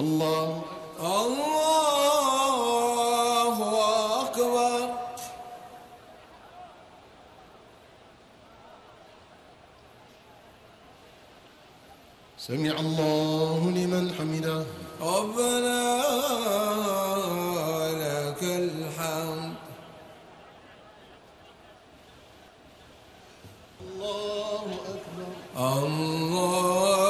الله الله أكبر. سمع الله لمن حمده. ربنا لك الحمد. الله أكبر. الله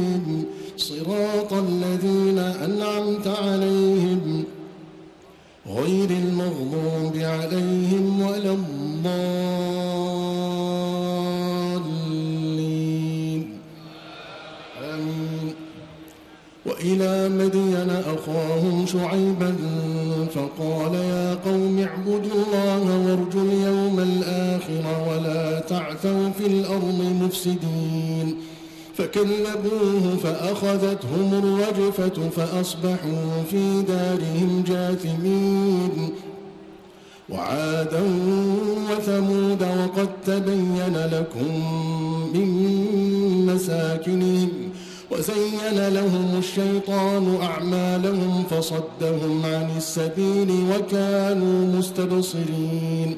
تعثوا في الأرض مفسدين فكذبوه فأخذتهم الرجفة فأصبحوا في دارهم جاثمين وعادا وثمود وقد تبين لكم من مساكنهم وزين لهم الشيطان أعمالهم فصدهم عن السبيل وكانوا مستبصرين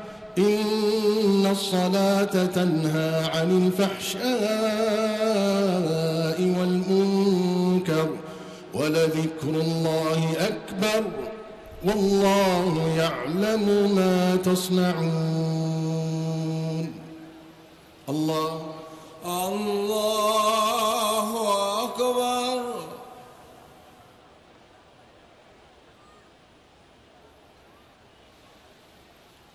إن الصلاة تنهى عن الفحشاء والمنكر ولذكر الله أكبر والله يعلم ما تصنعون. الله. الله أكبر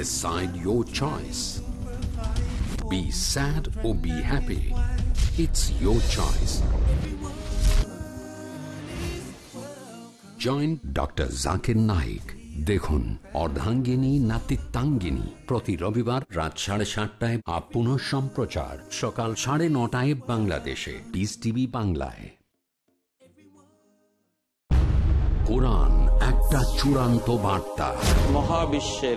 Decide your choice. Be sad or be happy. It's your choice. Joint doctor Zakir Naik দেখুন অর্ধাঙ্গিনী, নাতিত্বাঙ্গিনী। প্রতি রবিবার রাত সাড়ে সাতটায় আপ পুনঃ সম্প্রচার। সকাল সাড়ে নটায় বাংলাদেশে। পিস টিভি বাংলায়। কোরআন একটা চূড়ান্ত বার্তা। মহাবিশ্বের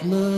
Rahman.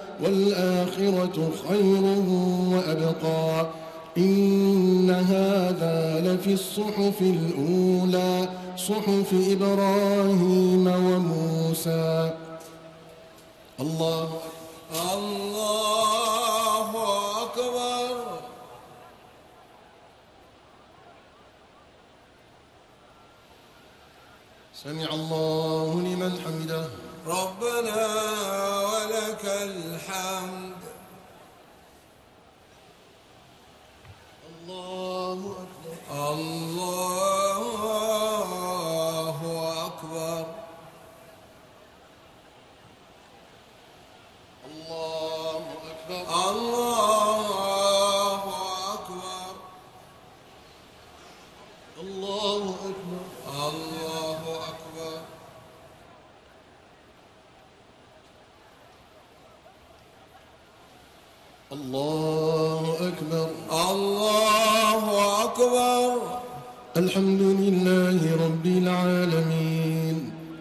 والآخرة خير وأبقى. إن هذا لفي الصحف الأولى صحف إبراهيم وموسى. الله الله أكبر. سمع الله لمن حمده. ربنا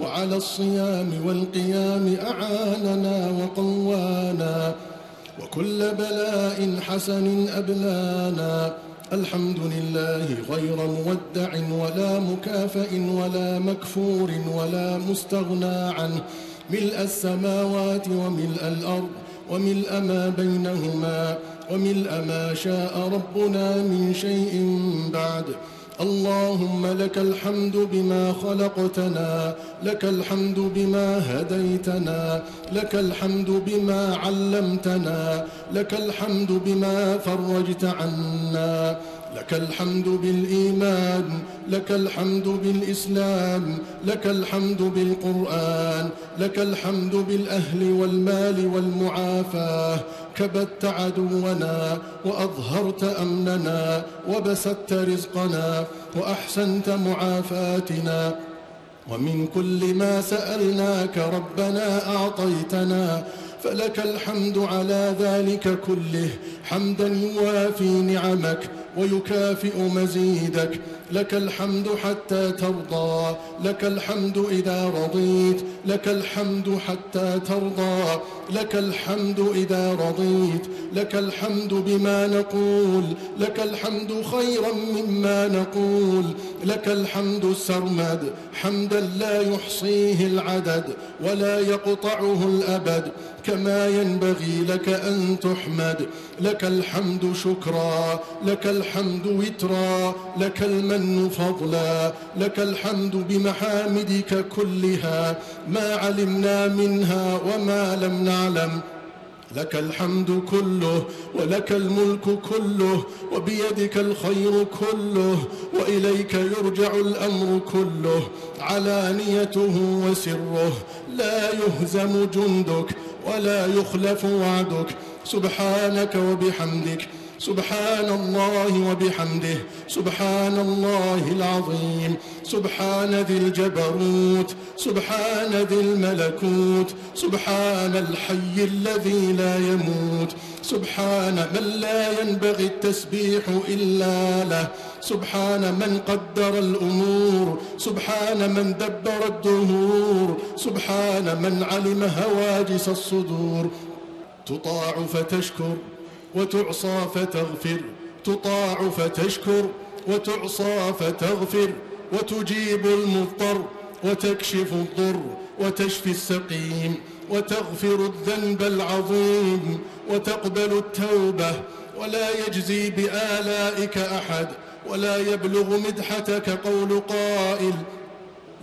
وعلى الصيام والقيام أعاننا وقوانا وكل بلاء حسن أبلانا الحمد لله غير مودع ولا مكافئ ولا مكفور ولا مستغنى عنه ملء السماوات وملء الأرض وملء ما بينهما وملء ما شاء ربنا من شيء بعد اللهم لك الحمد بما خلقتنا لك الحمد بما هديتنا لك الحمد بما علمتنا لك الحمد بما فرجت عنا لك الحمد بالإيمان لك الحمد بالإسلام لك الحمد بالقرآن لك الحمد بالأهل والمال والمعافاة كبت عدونا وأظهرت أمننا وبسطت رزقنا وأحسنت معافاتنا ومن كل ما سألناك ربنا أعطيتنا فلك الحمد على ذلك كله حمدا يوافي نعمك ويكافئ مزيدك. لك الحمد حتى ترضى. لك الحمد إذا رضيت. لك الحمد حتى ترضى. لك الحمد إذا رضيت. لك الحمد بما نقول. لك الحمد خيرا مما نقول. لك الحمد السرمد. حمدا لا يحصيه العدد ولا يقطعه الأبد. كما ينبغي لك أن تحمد. لك الحمد شكرا لك الحمد وترا لك المن فضلا لك الحمد بمحامدك كلها ما علمنا منها وما لم نعلم. لك الحمد كله ولك الملك كله وبيدك الخير كله وإليك يرجع الأمر كله علانيته وسره. لا يهزم جندك ولا يخلف وعدك. سبحانك وبحمدك. سبحان الله وبحمده. سبحان الله العظيم. سبحان ذي الجبروت. سبحان ذي الملكوت. سبحان الحي الذي لا يموت. سبحان من لا ينبغي التسبيح إلا له. سبحان من قدر الأمور. سبحان من دبر الدهور. سبحان من علم هواجس الصدور. تطاع فتشكر وتعصى فتغفر تطاع فتشكر وتعصى فتغفر وتجيب المضطر وتكشف الضر وتشفي السقيم وتغفر الذنب العظيم وتقبل التوبة ولا يجزي بآلائك أحد ولا يبلغ مدحتك قول قائل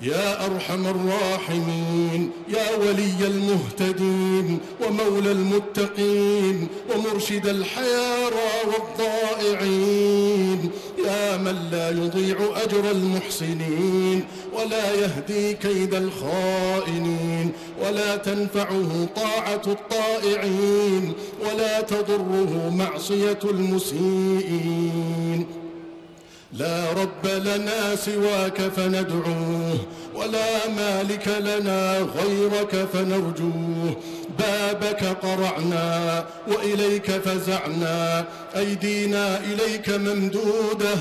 يا أرحم الراحمين يا ولي المهتدين ومولى المتقين ومرشد الحيارى والضائعين. يا من لا يضيع أجر المحسنين ولا يهدي كيد الخائنين ولا تنفعه طاعة الطائعين ولا تضره معصية المسيئين. لا رب لنا سواك فندعوه ولا مالك لنا غيرك فنرجوه. بابك قرعنا وإليك فزعنا أيدينا إليك ممدودة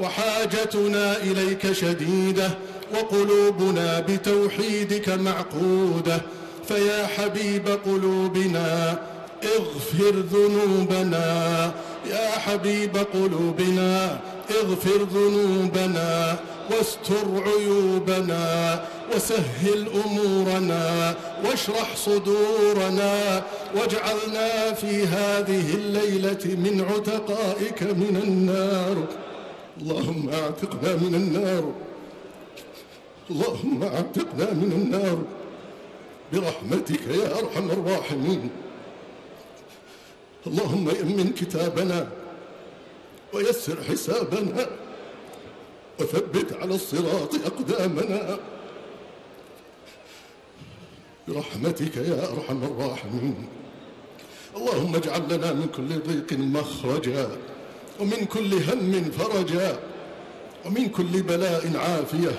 وحاجتنا إليك شديدة وقلوبنا بتوحيدك معقودة. فيا حبيب قلوبنا اغفر ذنوبنا. يا حبيب قلوبنا اغفر ذنوبنا واستر عيوبنا وسهل أمورنا واشرح صدورنا واجعلنا في هذه الليلة من عتقائك من النار. اللهم اعتقنا من النار. اللهم اعتقنا من النار. برحمتك يا أرحم الراحمين. اللهم يمن كتابنا. ويسر حسابنا وثبت على الصراط أقدامنا. برحمتك يا أرحم الراحمين. اللهم اجعل لنا من كل ضيق مخرجا ومن كل هم فرجا ومن كل بلاء عافية.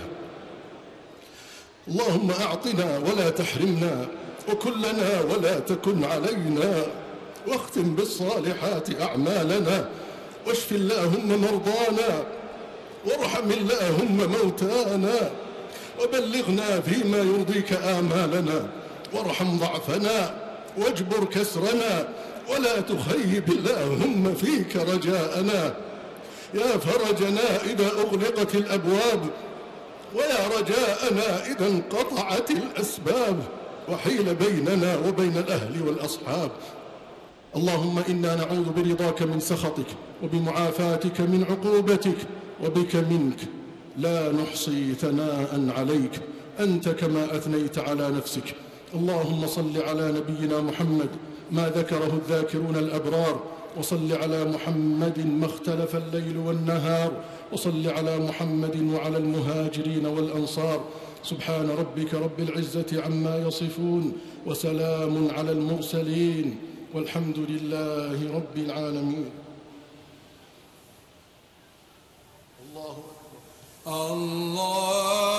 اللهم أعطنا ولا تحرمنا وكلنا ولا تكن علينا واختم بالصالحات أعمالنا. واشف اللهم مرضانا وارحم اللهم موتانا وبلغنا فيما يرضيك آمالنا وارحم ضعفنا واجبر كسرنا ولا تخيب اللهم فيك رجاءنا يا فرجنا إذا أغلقت الأبواب ويا رجاءنا إذا انقطعت الأسباب وحيل بيننا وبين الأهل والأصحاب اللهم إنا نعوذ برضاك من سخطك وبمعافاتك من عقوبتك وبك منك. لا نحصي ثناء عليك. أنت كما أثنيت على نفسك. اللهم صل على نبينا محمد ما ذكره الذاكرون الأبرار. وصل على محمد ما اختلف الليل والنهار. وصل على محمد وعلى المهاجرين والأنصار. سبحان ربك رب العزة عما يصفون. وسلام على المرسلين. والحمد لله رب العالمين. Allah.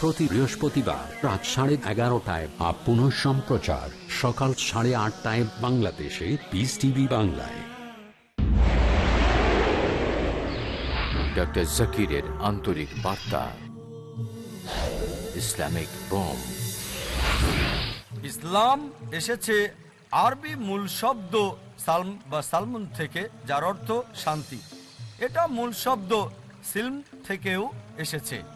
প্রতি বৃহস্পতিবার রাত সাড়ে এগারোটায় বা পুনঃ সম্প্রচার। সকাল সাড়ে আটটায় বাংলাদেশে পিস টিভি বাংলায়। ডক্টর জাকিরের আন্তরিক বার্তা। Islamic bomb. ইসলাম এসেছে আরবি মূল শব্দ সালম বা সালমুন থেকে যার অর্থ শান্তি। এটা মূল শব্দ সিলম থেকেও এসেছে।